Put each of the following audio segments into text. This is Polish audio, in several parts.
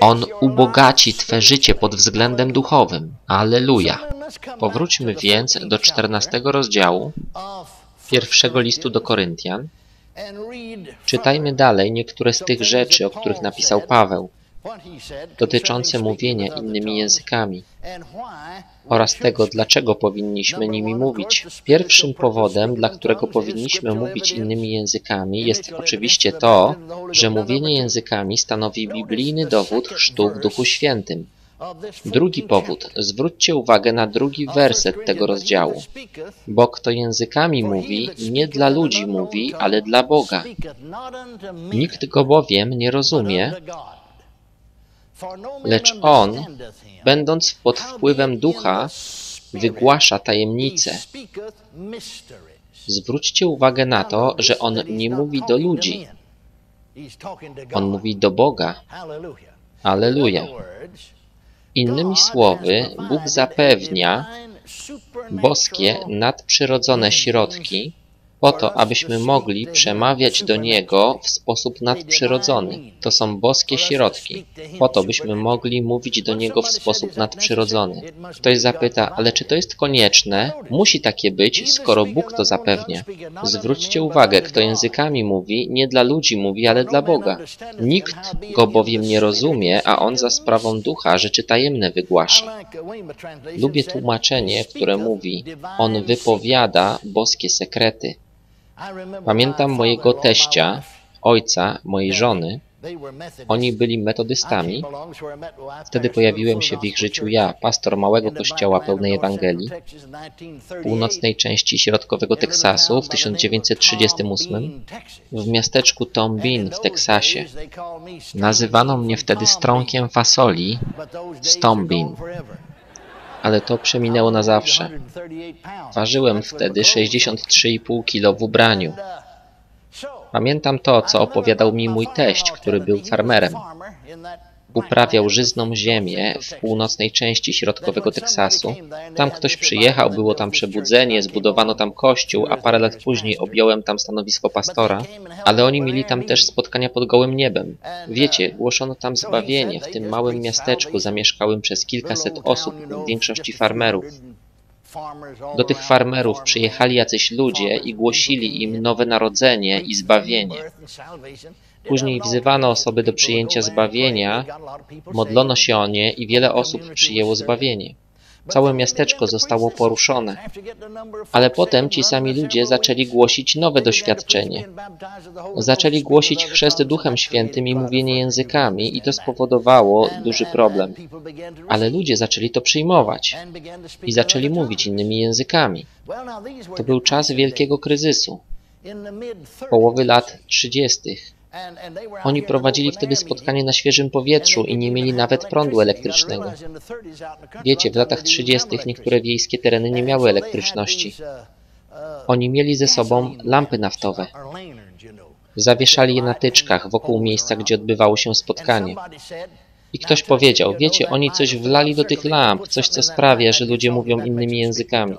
On ubogaci Twe życie pod względem duchowym. Alleluja. Powróćmy więc do 14 rozdziału pierwszego listu do Koryntian. Czytajmy dalej niektóre z tych rzeczy, o których napisał Paweł, dotyczące mówienia innymi językami oraz tego, dlaczego powinniśmy nimi mówić. Pierwszym powodem, dla którego powinniśmy mówić innymi językami, jest oczywiście to, że mówienie językami stanowi biblijny dowód chrztu w Duchu Świętym. Drugi powód. Zwróćcie uwagę na drugi werset tego rozdziału. Bo kto językami mówi, nie dla ludzi mówi, ale dla Boga. Nikt go bowiem nie rozumie, lecz on, będąc pod wpływem ducha, wygłasza tajemnice. Zwróćcie uwagę na to, że on nie mówi do ludzi. On mówi do Boga. Aleluja. Innymi słowy, Bóg zapewnia boskie, nadprzyrodzone środki, po to, abyśmy mogli przemawiać do Niego w sposób nadprzyrodzony. To są boskie środki, po to, byśmy mogli mówić do Niego w sposób nadprzyrodzony. Ktoś zapyta, ale czy to jest konieczne? Musi takie być, skoro Bóg to zapewnia. Zwróćcie uwagę, kto językami mówi, nie dla ludzi mówi, ale dla Boga. Nikt go bowiem nie rozumie, a On za sprawą ducha rzeczy tajemne wygłasza. Lubię tłumaczenie, które mówi, On wypowiada boskie sekrety. Pamiętam mojego teścia, ojca mojej żony. Oni byli metodystami. Wtedy pojawiłem się w ich życiu ja, pastor małego kościoła pełnej Ewangelii północnej części środkowego Teksasu w 1938 w miasteczku Tom Bean w Teksasie. Nazywano mnie wtedy strąkiem fasoli z Tom Bean ale to przeminęło na zawsze. Ważyłem wtedy 63,5 kg w ubraniu. Pamiętam to, co opowiadał mi mój teść, który był farmerem. Uprawiał żyzną ziemię w północnej części środkowego Teksasu. Tam ktoś przyjechał, było tam przebudzenie, zbudowano tam kościół, a parę lat później objąłem tam stanowisko pastora, ale oni mieli tam też spotkania pod gołym niebem. Wiecie, głoszono tam zbawienie. W tym małym miasteczku zamieszkałym przez kilkaset osób, w większości farmerów. Do tych farmerów przyjechali jacyś ludzie i głosili im nowe narodzenie i zbawienie. Później wzywano osoby do przyjęcia zbawienia, modlono się o nie i wiele osób przyjęło zbawienie. Całe miasteczko zostało poruszone. Ale potem ci sami ludzie zaczęli głosić nowe doświadczenie. Zaczęli głosić chrzest Duchem Świętym i mówienie językami i to spowodowało duży problem. Ale ludzie zaczęli to przyjmować i zaczęli mówić innymi językami. To był czas wielkiego kryzysu. Połowy lat 30. Oni prowadzili wtedy spotkanie na świeżym powietrzu i nie mieli nawet prądu elektrycznego. Wiecie, w latach 30. niektóre wiejskie tereny nie miały elektryczności. Oni mieli ze sobą lampy naftowe. Zawieszali je na tyczkach wokół miejsca, gdzie odbywało się spotkanie. I ktoś powiedział, wiecie, oni coś wlali do tych lamp, coś co sprawia, że ludzie mówią innymi językami.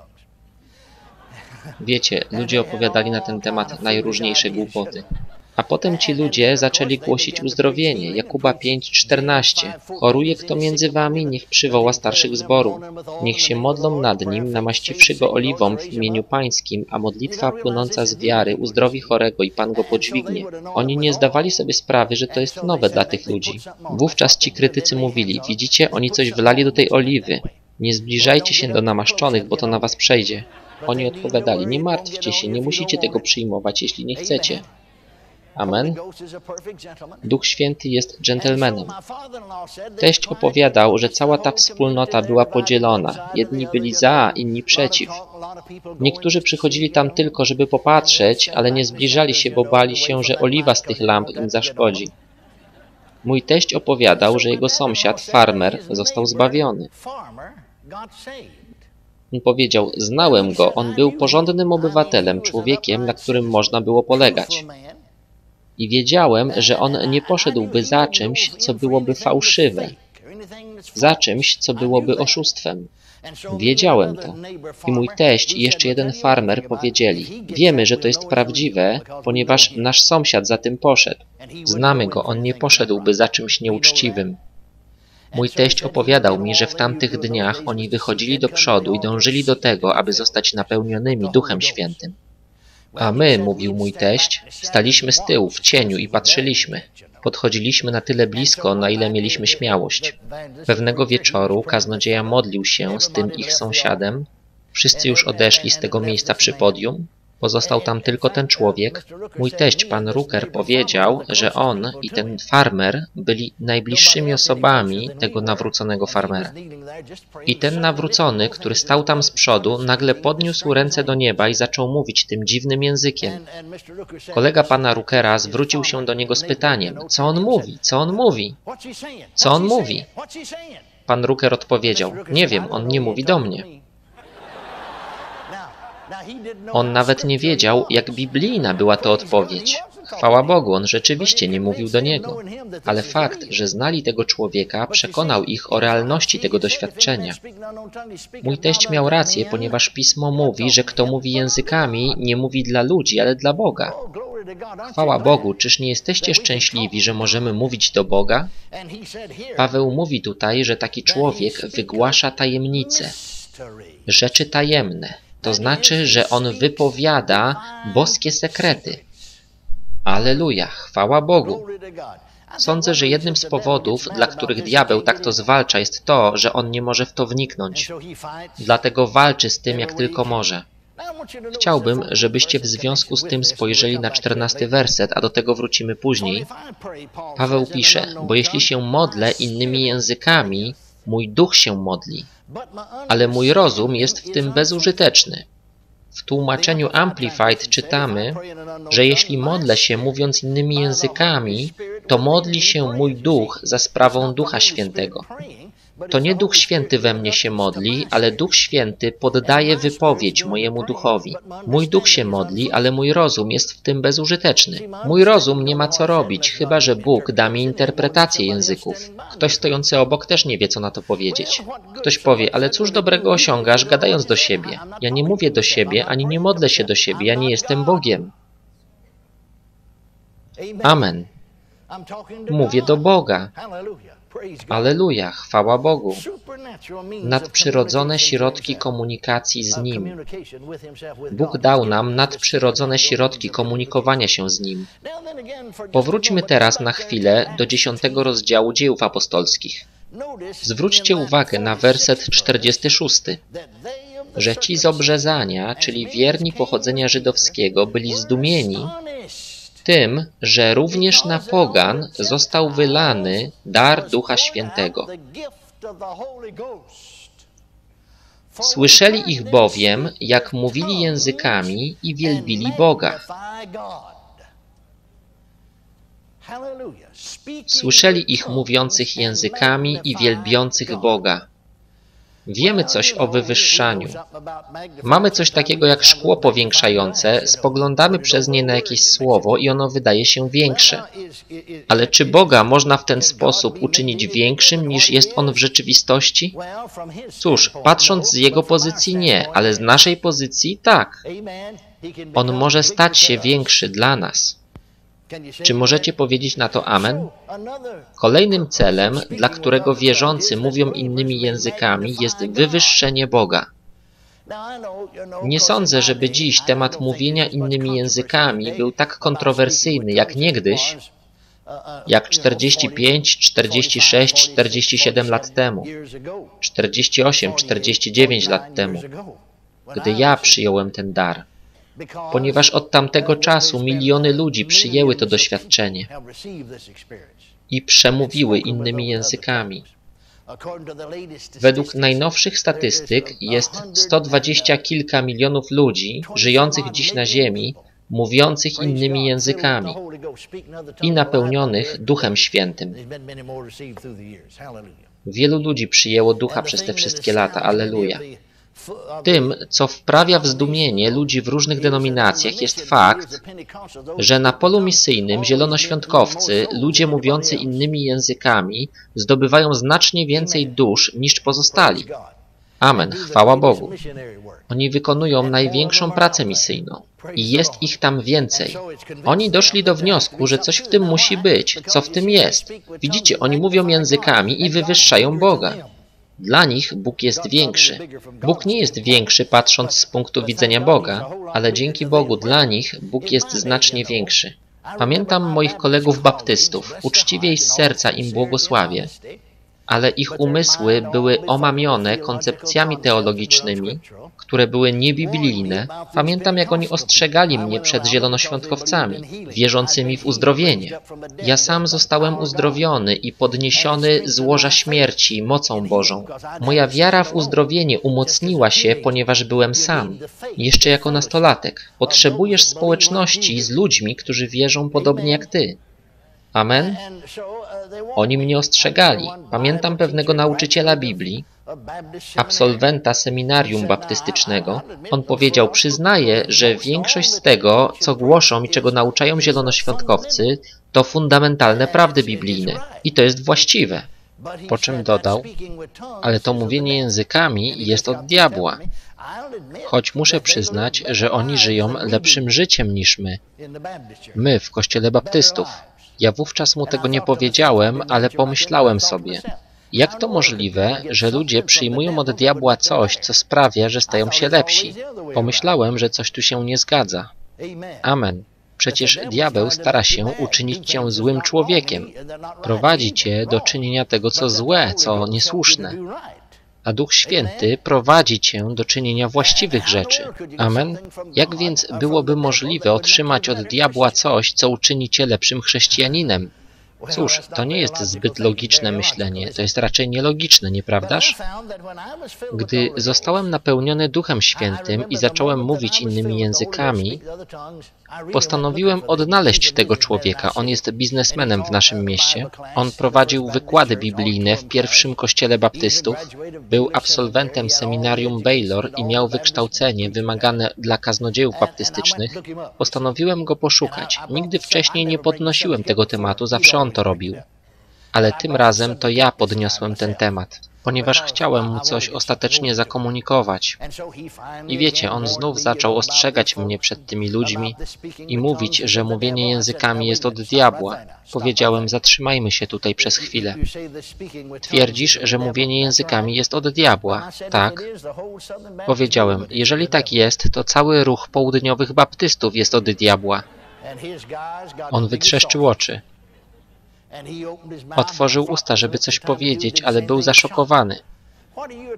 Wiecie, ludzie opowiadali na ten temat najróżniejsze głupoty. A potem ci ludzie zaczęli głosić uzdrowienie. Jakuba 5:14. Choruje kto między wami, niech przywoła starszych zborów. Niech się modlą nad nim, namaściwszy go oliwą w imieniu pańskim, a modlitwa płynąca z wiary uzdrowi chorego i Pan go podźwignie. Oni nie zdawali sobie sprawy, że to jest nowe dla tych ludzi. Wówczas ci krytycy mówili, widzicie, oni coś wlali do tej oliwy. Nie zbliżajcie się do namaszczonych, bo to na was przejdzie. Oni odpowiadali, nie martwcie się, nie musicie tego przyjmować, jeśli nie chcecie. Amen. Duch Święty jest dżentelmenem. Teść opowiadał, że cała ta wspólnota była podzielona. Jedni byli za, inni przeciw. Niektórzy przychodzili tam tylko, żeby popatrzeć, ale nie zbliżali się, bo bali się, że oliwa z tych lamp im zaszkodzi. Mój teść opowiadał, że jego sąsiad, farmer, został zbawiony. On powiedział, znałem go, on był porządnym obywatelem, człowiekiem, na którym można było polegać. I wiedziałem, że on nie poszedłby za czymś, co byłoby fałszywe, za czymś, co byłoby oszustwem. Wiedziałem to. I mój teść i jeszcze jeden farmer powiedzieli, wiemy, że to jest prawdziwe, ponieważ nasz sąsiad za tym poszedł. Znamy go, on nie poszedłby za czymś nieuczciwym. Mój teść opowiadał mi, że w tamtych dniach oni wychodzili do przodu i dążyli do tego, aby zostać napełnionymi Duchem Świętym. A my, mówił mój teść, staliśmy z tyłu, w cieniu i patrzyliśmy. Podchodziliśmy na tyle blisko, na ile mieliśmy śmiałość. Pewnego wieczoru kaznodzieja modlił się z tym ich sąsiadem. Wszyscy już odeszli z tego miejsca przy podium. Pozostał tam tylko ten człowiek. Mój teść, pan Rucker, powiedział, że on i ten farmer byli najbliższymi osobami tego nawróconego farmera. I ten nawrócony, który stał tam z przodu, nagle podniósł ręce do nieba i zaczął mówić tym dziwnym językiem. Kolega pana Ruckera zwrócił się do niego z pytaniem, co on mówi, co on mówi, co on mówi. Pan Rucker odpowiedział, nie wiem, on nie mówi do mnie. On nawet nie wiedział, jak biblijna była to odpowiedź. Chwała Bogu, on rzeczywiście nie mówił do niego. Ale fakt, że znali tego człowieka, przekonał ich o realności tego doświadczenia. Mój teść miał rację, ponieważ Pismo mówi, że kto mówi językami, nie mówi dla ludzi, ale dla Boga. Chwała Bogu, czyż nie jesteście szczęśliwi, że możemy mówić do Boga? Paweł mówi tutaj, że taki człowiek wygłasza tajemnice, rzeczy tajemne. To znaczy, że on wypowiada boskie sekrety. Aleluja, chwała Bogu. Sądzę, że jednym z powodów, dla których diabeł tak to zwalcza, jest to, że on nie może w to wniknąć. Dlatego walczy z tym, jak tylko może. Chciałbym, żebyście w związku z tym spojrzeli na czternasty werset, a do tego wrócimy później. Paweł pisze, bo jeśli się modlę innymi językami, mój duch się modli, ale mój rozum jest w tym bezużyteczny. W tłumaczeniu Amplified czytamy, że jeśli modlę się mówiąc innymi językami, to modli się mój duch za sprawą Ducha Świętego. To nie Duch Święty we mnie się modli, ale Duch Święty poddaje wypowiedź mojemu duchowi. Mój duch się modli, ale mój rozum jest w tym bezużyteczny. Mój rozum nie ma co robić, chyba że Bóg da mi interpretację języków. Ktoś stojący obok też nie wie, co na to powiedzieć. Ktoś powie, ale cóż dobrego osiągasz, gadając do siebie? Ja nie mówię do siebie, ani nie modlę się do siebie, ja nie jestem Bogiem. Amen. Mówię do Boga. Aleluja, chwała Bogu. Nadprzyrodzone środki komunikacji z Nim. Bóg dał nam nadprzyrodzone środki komunikowania się z Nim. Powróćmy teraz na chwilę do dziesiątego rozdziału dziejów apostolskich. Zwróćcie uwagę na werset 46, że ci z obrzezania, czyli wierni pochodzenia żydowskiego, byli zdumieni, tym, że również na pogan został wylany dar Ducha Świętego. Słyszeli ich bowiem, jak mówili językami i wielbili Boga. Słyszeli ich mówiących językami i wielbiących Boga. Wiemy coś o wywyższaniu. Mamy coś takiego jak szkło powiększające, spoglądamy przez nie na jakieś słowo i ono wydaje się większe. Ale czy Boga można w ten sposób uczynić większym niż jest On w rzeczywistości? Cóż, patrząc z Jego pozycji nie, ale z naszej pozycji tak. On może stać się większy dla nas. Czy możecie powiedzieć na to Amen? Kolejnym celem, dla którego wierzący mówią innymi językami, jest wywyższenie Boga. Nie sądzę, żeby dziś temat mówienia innymi językami był tak kontrowersyjny jak niegdyś, jak 45, 46, 47 lat temu, 48, 49 lat temu, gdy ja przyjąłem ten dar ponieważ od tamtego czasu miliony ludzi przyjęły to doświadczenie i przemówiły innymi językami. Według najnowszych statystyk jest 120 kilka milionów ludzi żyjących dziś na Ziemi, mówiących innymi językami i napełnionych Duchem Świętym. Wielu ludzi przyjęło Ducha przez te wszystkie lata. Alleluja. Tym, co wprawia w zdumienie ludzi w różnych denominacjach jest fakt, że na polu misyjnym zielonoświątkowcy, ludzie mówiący innymi językami, zdobywają znacznie więcej dusz niż pozostali. Amen, chwała Bogu. Oni wykonują największą pracę misyjną i jest ich tam więcej. Oni doszli do wniosku, że coś w tym musi być, co w tym jest. Widzicie, oni mówią językami i wywyższają Boga. Dla nich Bóg jest większy. Bóg nie jest większy patrząc z punktu widzenia Boga, ale dzięki Bogu dla nich Bóg jest znacznie większy. Pamiętam moich kolegów baptystów, uczciwie i z serca im błogosławię, ale ich umysły były omamione koncepcjami teologicznymi, które były niebiblijne. Pamiętam, jak oni ostrzegali mnie przed zielonoświątkowcami, wierzącymi w uzdrowienie. Ja sam zostałem uzdrowiony i podniesiony z łoża śmierci mocą Bożą. Moja wiara w uzdrowienie umocniła się, ponieważ byłem sam, jeszcze jako nastolatek. Potrzebujesz społeczności z ludźmi, którzy wierzą podobnie jak ty. Amen? Oni mnie ostrzegali. Pamiętam pewnego nauczyciela Biblii, absolwenta seminarium baptystycznego. On powiedział, przyznaję, że większość z tego, co głoszą i czego nauczają zielonoświątkowcy, to fundamentalne prawdy biblijne. I to jest właściwe. Po czym dodał, ale to mówienie językami jest od diabła. Choć muszę przyznać, że oni żyją lepszym życiem niż my. My w kościele baptystów. Ja wówczas mu tego nie powiedziałem, ale pomyślałem sobie, jak to możliwe, że ludzie przyjmują od diabła coś, co sprawia, że stają się lepsi? Pomyślałem, że coś tu się nie zgadza. Amen. Przecież diabeł stara się uczynić cię złym człowiekiem. Prowadzi cię do czynienia tego, co złe, co niesłuszne a Duch Święty prowadzi Cię do czynienia właściwych rzeczy. Amen. Jak więc byłoby możliwe otrzymać od diabła coś, co uczyni Cię lepszym chrześcijaninem? Cóż, to nie jest zbyt logiczne myślenie, to jest raczej nielogiczne, nieprawdaż? Gdy zostałem napełniony Duchem Świętym i zacząłem mówić innymi językami, postanowiłem odnaleźć tego człowieka. On jest biznesmenem w naszym mieście. On prowadził wykłady biblijne w pierwszym kościele baptystów, był absolwentem seminarium Baylor i miał wykształcenie wymagane dla kaznodziejów baptystycznych. Postanowiłem go poszukać. Nigdy wcześniej nie podnosiłem tego tematu, zawsze on to robił. Ale tym razem to ja podniosłem ten temat, ponieważ chciałem mu coś ostatecznie zakomunikować. I wiecie, on znów zaczął ostrzegać mnie przed tymi ludźmi i mówić, że mówienie językami jest od diabła. Powiedziałem, zatrzymajmy się tutaj przez chwilę. Twierdzisz, że mówienie językami jest od diabła. Tak. Powiedziałem, jeżeli tak jest, to cały ruch południowych baptystów jest od diabła. On wytrzeszczył oczy. Otworzył usta, żeby coś powiedzieć, ale był zaszokowany.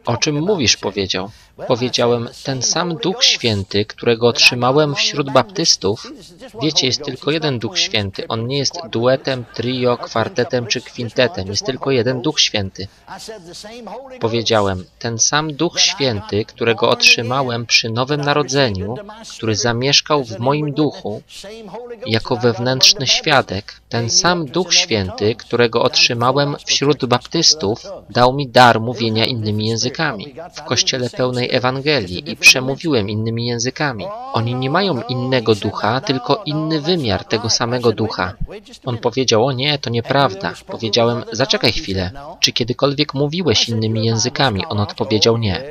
O czym mówisz? powiedział. Powiedziałem, ten sam Duch Święty, którego otrzymałem wśród baptystów, wiecie, jest tylko jeden Duch Święty. On nie jest duetem, trio, kwartetem czy kwintetem. Jest tylko jeden Duch Święty. Powiedziałem, ten sam Duch Święty, którego otrzymałem przy Nowym Narodzeniu, który zamieszkał w moim duchu jako wewnętrzny świadek, ten sam Duch Święty, którego otrzymałem wśród baptystów, dał mi dar mówienia innymi językami. W kościele pełnej Ewangelii i przemówiłem innymi językami. Oni nie mają innego ducha, tylko inny wymiar tego samego ducha. On powiedział, o nie, to nieprawda. Powiedziałem, zaczekaj chwilę. Czy kiedykolwiek mówiłeś innymi językami? On odpowiedział, nie.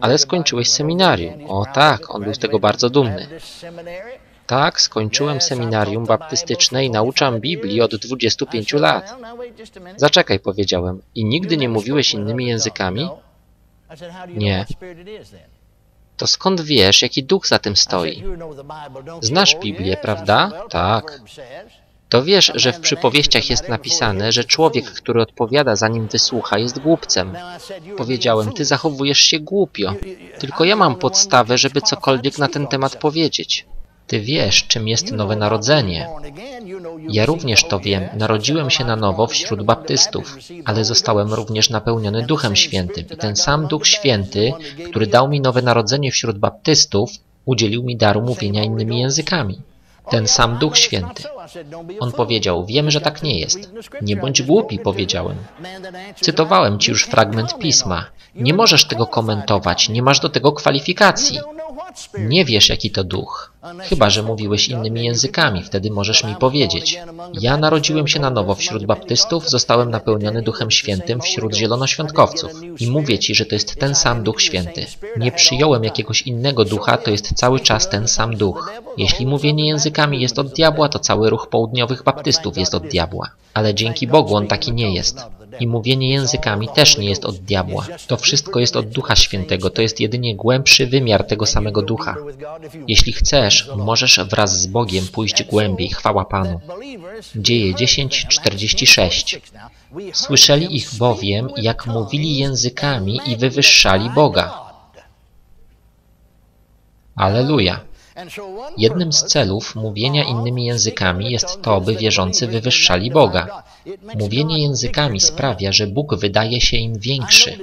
Ale skończyłeś seminarium. O tak, on był z tego bardzo dumny. Tak, skończyłem seminarium baptystyczne i nauczam Biblii od 25 lat. Zaczekaj, powiedziałem. I nigdy nie mówiłeś innymi językami? Nie. To skąd wiesz, jaki duch za tym stoi? Znasz Biblię, prawda? Tak. To wiesz, że w przypowieściach jest napisane, że człowiek, który odpowiada zanim wysłucha, jest głupcem. Powiedziałem, ty zachowujesz się głupio. Tylko ja mam podstawę, żeby cokolwiek na ten temat powiedzieć. Ty wiesz, czym jest nowe narodzenie. Ja również to wiem. Narodziłem się na nowo wśród baptystów, ale zostałem również napełniony Duchem Świętym. I ten sam Duch Święty, który dał mi nowe narodzenie wśród baptystów, udzielił mi daru mówienia innymi językami. Ten sam Duch Święty. On powiedział, wiem, że tak nie jest. Nie bądź głupi, powiedziałem. Cytowałem ci już fragment pisma. Nie możesz tego komentować, nie masz do tego kwalifikacji. Nie wiesz, jaki to duch. Chyba, że mówiłeś innymi językami, wtedy możesz mi powiedzieć. Ja narodziłem się na nowo wśród baptystów, zostałem napełniony Duchem Świętym wśród zielonoświątkowców. I mówię Ci, że to jest ten sam Duch Święty. Nie przyjąłem jakiegoś innego ducha, to jest cały czas ten sam duch. Jeśli mówienie językami jest od diabła, to cały ruch południowych baptystów jest od diabła. Ale dzięki Bogu on taki nie jest. I mówienie językami też nie jest od diabła. To wszystko jest od Ducha Świętego, to jest jedynie głębszy wymiar tego samego Ducha. Jeśli chcesz, możesz wraz z Bogiem pójść głębiej, chwała Panu. Dzieje 10:46 Słyszeli ich bowiem, jak mówili językami i wywyższali Boga. Aleluja! Jednym z celów mówienia innymi językami jest to, by wierzący wywyższali Boga. Mówienie językami sprawia, że Bóg wydaje się im większy.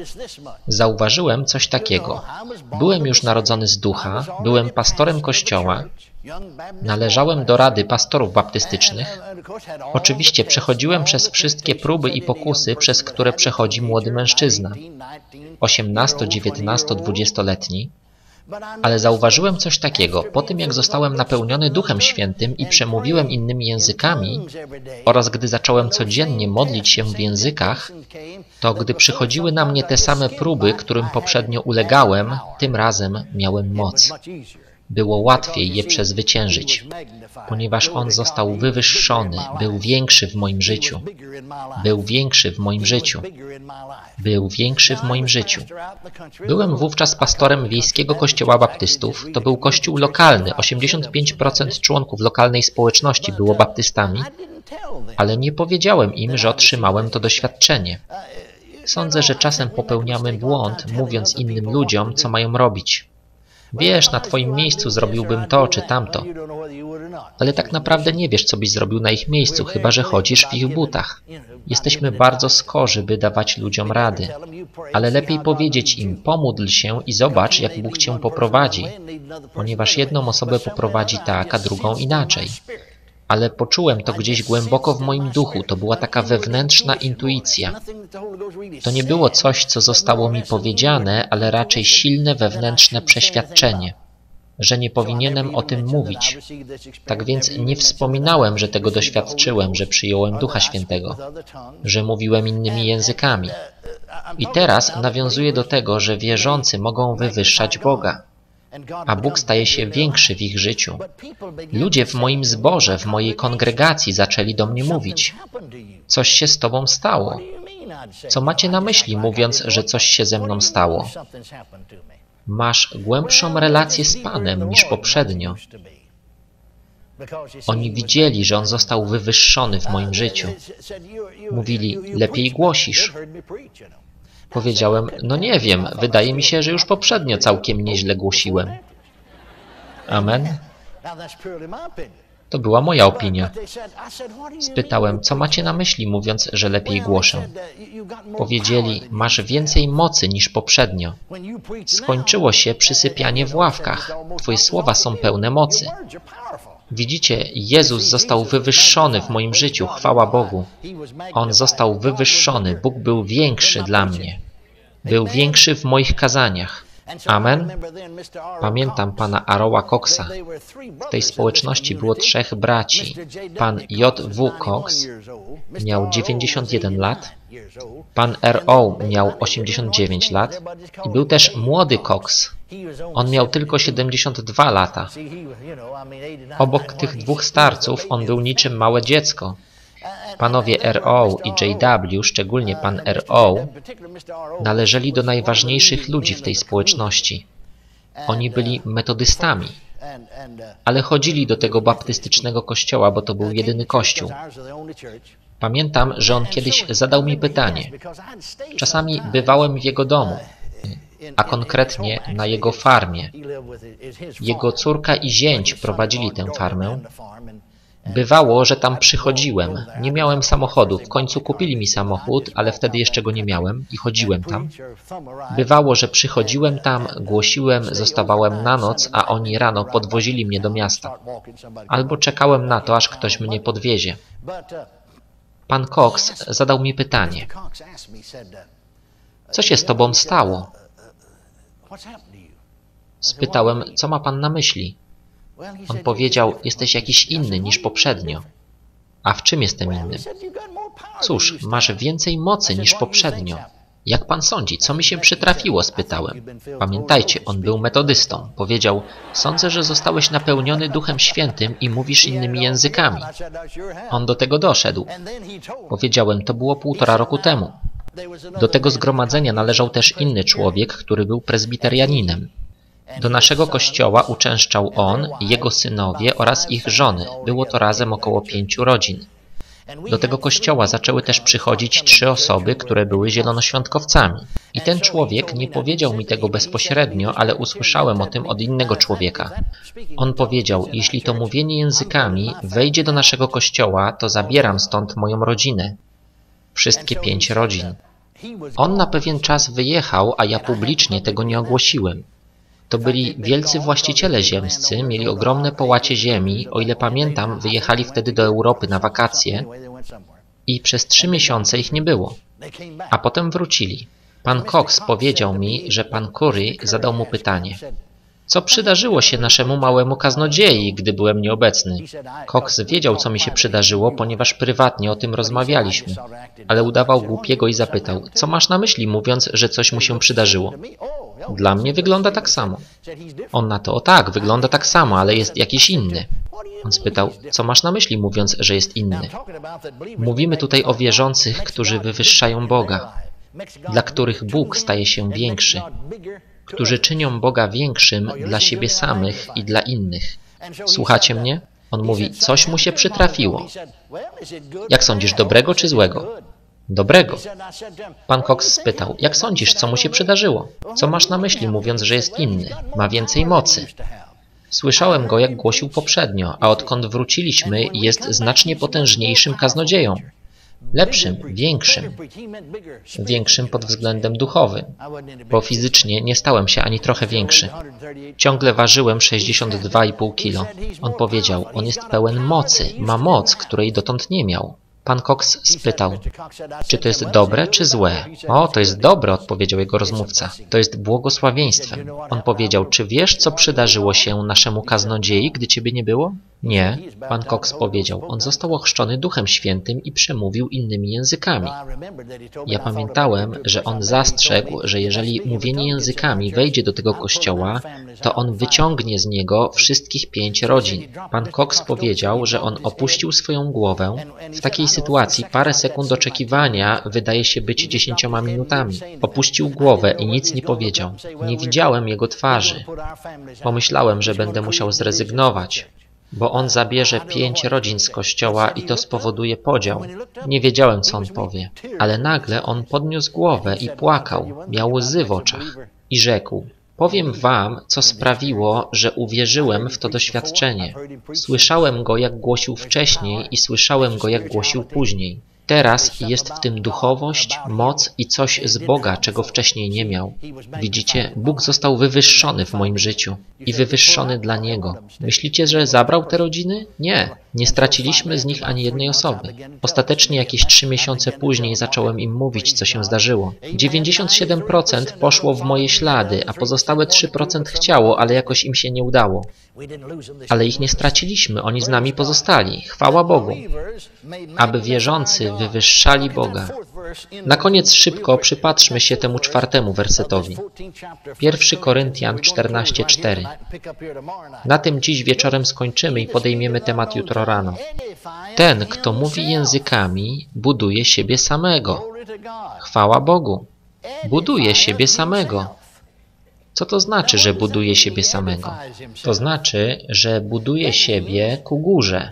Zauważyłem coś takiego. Byłem już narodzony z ducha, byłem pastorem kościoła, należałem do rady pastorów baptystycznych. Oczywiście przechodziłem przez wszystkie próby i pokusy, przez które przechodzi młody mężczyzna, 18, 19, 20-letni. Ale zauważyłem coś takiego. Po tym, jak zostałem napełniony Duchem Świętym i przemówiłem innymi językami oraz gdy zacząłem codziennie modlić się w językach, to gdy przychodziły na mnie te same próby, którym poprzednio ulegałem, tym razem miałem moc było łatwiej je przezwyciężyć, ponieważ On został wywyższony, był większy w moim życiu. Był większy w moim życiu. Był większy w moim życiu. Byłem wówczas pastorem wiejskiego kościoła baptystów. To był kościół lokalny. 85% członków lokalnej społeczności było baptystami, ale nie powiedziałem im, że otrzymałem to doświadczenie. Sądzę, że czasem popełniamy błąd, mówiąc innym ludziom, co mają robić. Wiesz, na twoim miejscu zrobiłbym to czy tamto. Ale tak naprawdę nie wiesz, co byś zrobił na ich miejscu, chyba że chodzisz w ich butach. Jesteśmy bardzo skorzy, by dawać ludziom rady. Ale lepiej powiedzieć im, pomódl się i zobacz, jak Bóg cię poprowadzi. Ponieważ jedną osobę poprowadzi tak, a drugą inaczej ale poczułem to gdzieś głęboko w moim duchu. To była taka wewnętrzna intuicja. To nie było coś, co zostało mi powiedziane, ale raczej silne wewnętrzne przeświadczenie, że nie powinienem o tym mówić. Tak więc nie wspominałem, że tego doświadczyłem, że przyjąłem Ducha Świętego, że mówiłem innymi językami. I teraz nawiązuję do tego, że wierzący mogą wywyższać Boga a Bóg staje się większy w ich życiu. Ludzie w moim zborze, w mojej kongregacji zaczęli do mnie mówić. Coś się z Tobą stało. Co macie na myśli, mówiąc, że coś się ze mną stało? Masz głębszą relację z Panem niż poprzednio. Oni widzieli, że On został wywyższony w moim życiu. Mówili, lepiej głosisz. Powiedziałem, no nie wiem, wydaje mi się, że już poprzednio całkiem nieźle głosiłem. Amen. To była moja opinia. Spytałem, co macie na myśli, mówiąc, że lepiej głoszę. Powiedzieli, masz więcej mocy niż poprzednio. Skończyło się przysypianie w ławkach. Twoje słowa są pełne mocy. Widzicie, Jezus został wywyższony w moim życiu, chwała Bogu. On został wywyższony, Bóg był większy dla mnie. Był większy w moich kazaniach. Amen. Pamiętam pana Aroła Coxa. W tej społeczności było trzech braci. Pan J. W. Cox miał 91 lat, pan R.O. miał 89 lat i był też młody Cox. On miał tylko 72 lata. Obok tych dwóch starców on był niczym małe dziecko. Panowie R.O. i J.W., szczególnie pan R.O., należeli do najważniejszych ludzi w tej społeczności. Oni byli metodystami, ale chodzili do tego baptystycznego kościoła, bo to był jedyny kościół. Pamiętam, że on kiedyś zadał mi pytanie. Czasami bywałem w jego domu, a konkretnie na jego farmie. Jego córka i zięć prowadzili tę farmę Bywało, że tam przychodziłem. Nie miałem samochodu. W końcu kupili mi samochód, ale wtedy jeszcze go nie miałem i chodziłem tam. Bywało, że przychodziłem tam, głosiłem, zostawałem na noc, a oni rano podwozili mnie do miasta. Albo czekałem na to, aż ktoś mnie podwiezie. Pan Cox zadał mi pytanie. Co się z tobą stało? Spytałem, co ma pan na myśli? On powiedział, jesteś jakiś inny niż poprzednio. A w czym jestem innym? Cóż, masz więcej mocy niż poprzednio. Jak pan sądzi, co mi się przytrafiło? spytałem. Pamiętajcie, on był metodystą. Powiedział, sądzę, że zostałeś napełniony Duchem Świętym i mówisz innymi językami. On do tego doszedł. Powiedziałem, to było półtora roku temu. Do tego zgromadzenia należał też inny człowiek, który był prezbiterianinem. Do naszego kościoła uczęszczał on, jego synowie oraz ich żony. Było to razem około pięciu rodzin. Do tego kościoła zaczęły też przychodzić trzy osoby, które były zielonoświątkowcami. I ten człowiek nie powiedział mi tego bezpośrednio, ale usłyszałem o tym od innego człowieka. On powiedział, jeśli to mówienie językami wejdzie do naszego kościoła, to zabieram stąd moją rodzinę. Wszystkie pięć rodzin. On na pewien czas wyjechał, a ja publicznie tego nie ogłosiłem. To byli wielcy właściciele ziemscy, mieli ogromne połacie ziemi, o ile pamiętam, wyjechali wtedy do Europy na wakacje i przez trzy miesiące ich nie było. A potem wrócili. Pan Cox powiedział mi, że pan Curry zadał mu pytanie. Co przydarzyło się naszemu małemu kaznodziei, gdy byłem nieobecny? Cox wiedział, co mi się przydarzyło, ponieważ prywatnie o tym rozmawialiśmy, ale udawał głupiego i zapytał, co masz na myśli, mówiąc, że coś mu się przydarzyło? Dla mnie wygląda tak samo. On na to, o tak, wygląda tak samo, ale jest jakiś inny. On spytał, co masz na myśli, mówiąc, że jest inny? Mówimy tutaj o wierzących, którzy wywyższają Boga, dla których Bóg staje się większy, którzy czynią Boga większym dla siebie samych i dla innych. Słuchacie mnie? On mówi, coś mu się przytrafiło. Jak sądzisz, dobrego czy złego? Dobrego. Pan Cox spytał, jak sądzisz, co mu się przydarzyło? Co masz na myśli, mówiąc, że jest inny? Ma więcej mocy. Słyszałem go, jak głosił poprzednio, a odkąd wróciliśmy, jest znacznie potężniejszym kaznodzieją. Lepszym, większym. Większym pod względem duchowym, bo fizycznie nie stałem się ani trochę większy. Ciągle ważyłem 62,5 kilo. On powiedział, on jest pełen mocy, ma moc, której dotąd nie miał. Pan Cox spytał, czy to jest dobre, czy złe? O, to jest dobre, odpowiedział jego rozmówca. To jest błogosławieństwem. On powiedział, czy wiesz, co przydarzyło się naszemu kaznodziei, gdy ciebie nie było? Nie, pan Cox powiedział. On został ochrzczony Duchem Świętym i przemówił innymi językami. Ja pamiętałem, że on zastrzegł, że jeżeli mówienie językami wejdzie do tego kościoła, to on wyciągnie z niego wszystkich pięć rodzin. Pan Cox powiedział, że on opuścił swoją głowę. W takiej sytuacji parę sekund oczekiwania wydaje się być dziesięcioma minutami. Opuścił głowę i nic nie powiedział. Nie widziałem jego twarzy. Pomyślałem, że będę musiał zrezygnować bo on zabierze pięć rodzin z kościoła i to spowoduje podział. Nie wiedziałem, co on powie, ale nagle on podniósł głowę i płakał, miał łzy w oczach i rzekł, Powiem wam, co sprawiło, że uwierzyłem w to doświadczenie. Słyszałem go, jak głosił wcześniej i słyszałem go, jak głosił później. Teraz jest w tym duchowość, moc i coś z Boga, czego wcześniej nie miał. Widzicie, Bóg został wywyższony w moim życiu i wywyższony dla Niego. Myślicie, że zabrał te rodziny? Nie. Nie straciliśmy z nich ani jednej osoby. Ostatecznie jakieś trzy miesiące później zacząłem im mówić, co się zdarzyło. 97% poszło w moje ślady, a pozostałe 3% chciało, ale jakoś im się nie udało. Ale ich nie straciliśmy, oni z nami pozostali. Chwała Bogu. Aby wierzący wywyższali Boga. Na koniec szybko przypatrzmy się temu czwartemu wersetowi. 1 Koryntian 14:4. Na tym dziś wieczorem skończymy i podejmiemy temat jutro rano. Ten, kto mówi językami, buduje siebie samego. Chwała Bogu. Buduje siebie samego. Co to znaczy, że buduje siebie samego? To znaczy, że buduje siebie ku górze.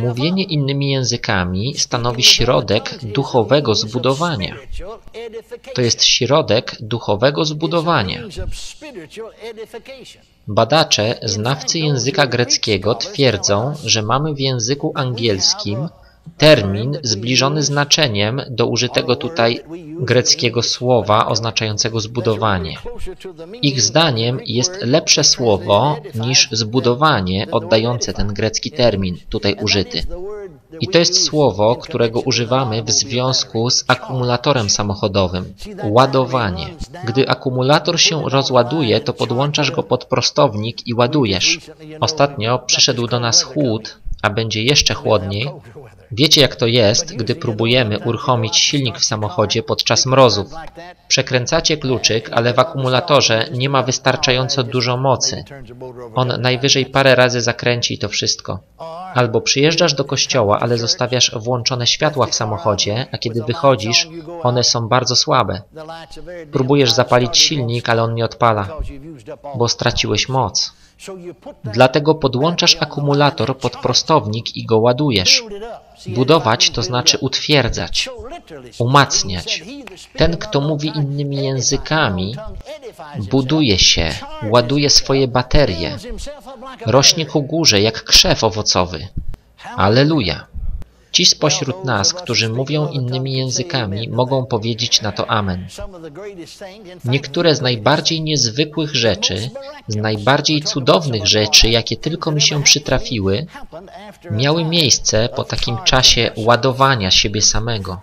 Mówienie innymi językami stanowi środek duchowego zbudowania. To jest środek duchowego zbudowania. Badacze, znawcy języka greckiego twierdzą, że mamy w języku angielskim termin zbliżony znaczeniem do użytego tutaj greckiego słowa oznaczającego zbudowanie. Ich zdaniem jest lepsze słowo niż zbudowanie oddające ten grecki termin tutaj użyty. I to jest słowo, którego używamy w związku z akumulatorem samochodowym. Ładowanie. Gdy akumulator się rozładuje, to podłączasz go pod prostownik i ładujesz. Ostatnio przyszedł do nas chłód, a będzie jeszcze chłodniej, Wiecie jak to jest, gdy próbujemy uruchomić silnik w samochodzie podczas mrozów. Przekręcacie kluczyk, ale w akumulatorze nie ma wystarczająco dużo mocy. On najwyżej parę razy zakręci to wszystko. Albo przyjeżdżasz do kościoła, ale zostawiasz włączone światła w samochodzie, a kiedy wychodzisz, one są bardzo słabe. Próbujesz zapalić silnik, ale on nie odpala, bo straciłeś moc. Dlatego podłączasz akumulator pod prostownik i go ładujesz. Budować to znaczy utwierdzać, umacniać. Ten, kto mówi innymi językami, buduje się, ładuje swoje baterie, rośnie ku górze jak krzew owocowy. Aleluja! Ci spośród nas, którzy mówią innymi językami, mogą powiedzieć na to Amen. Niektóre z najbardziej niezwykłych rzeczy, z najbardziej cudownych rzeczy, jakie tylko mi się przytrafiły, miały miejsce po takim czasie ładowania siebie samego,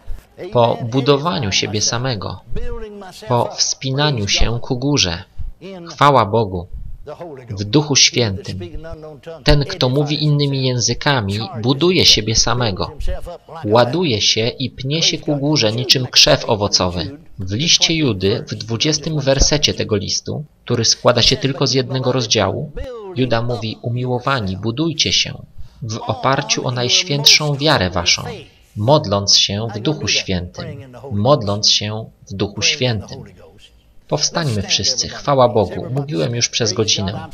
po budowaniu siebie samego, po wspinaniu się ku górze. Chwała Bogu! W Duchu Świętym. Ten, kto mówi innymi językami, buduje siebie samego. Ładuje się i pnie się ku górze niczym krzew owocowy. W liście Judy, w dwudziestym wersecie tego listu, który składa się tylko z jednego rozdziału, Juda mówi, umiłowani, budujcie się w oparciu o najświętszą wiarę waszą, modląc się w Duchu Świętym, modląc się w Duchu Świętym. Powstańmy wszyscy, chwała Bogu. Mówiłem już przez godzinę.